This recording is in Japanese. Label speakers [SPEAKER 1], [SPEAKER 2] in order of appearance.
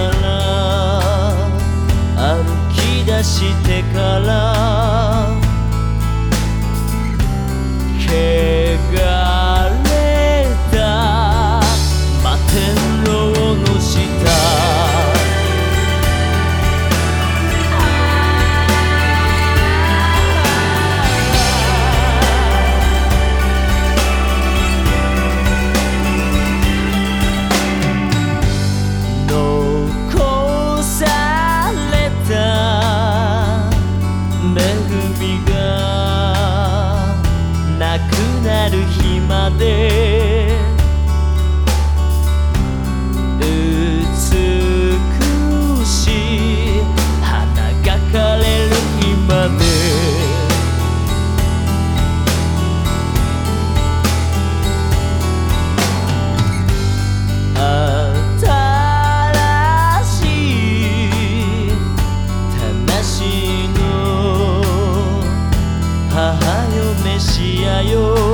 [SPEAKER 1] から歩き出してから you